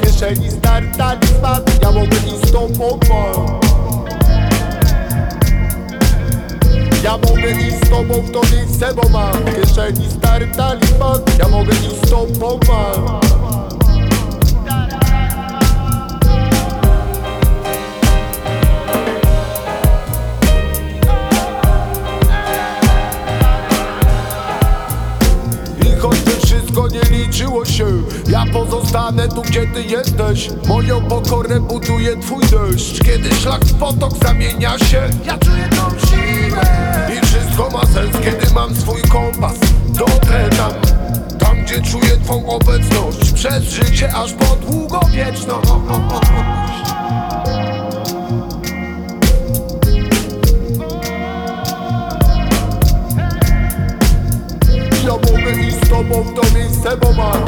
kieszeni stary talizman Ja mogę iść mam Ja mogę iść z tobą w to miejsce, bo mam w kieszeni stary talizman Ja mogę iść z tobą mam wszystko nie liczyło się. Ja pozostanę tu, gdzie ty jesteś. Moją pokorę buduje twój deszcz. Kiedy szlak w potok zamienia się Ja czuję tą siłę. I wszystko ma sens, kiedy mam swój kompas Dotrę tam, tam gdzie czuję twą obecność. Przez życie aż po długowieczność iść z tobą w to miejsce, bo mam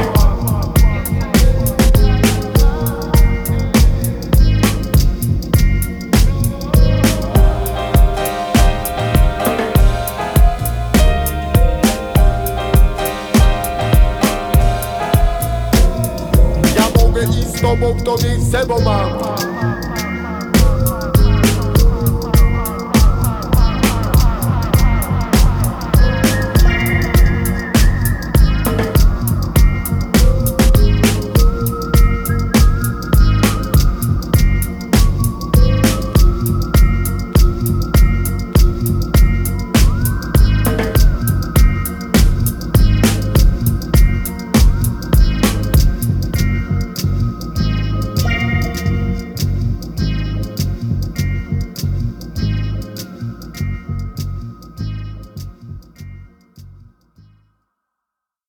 Ja mogę iść z tobą w to miejsce, bo mam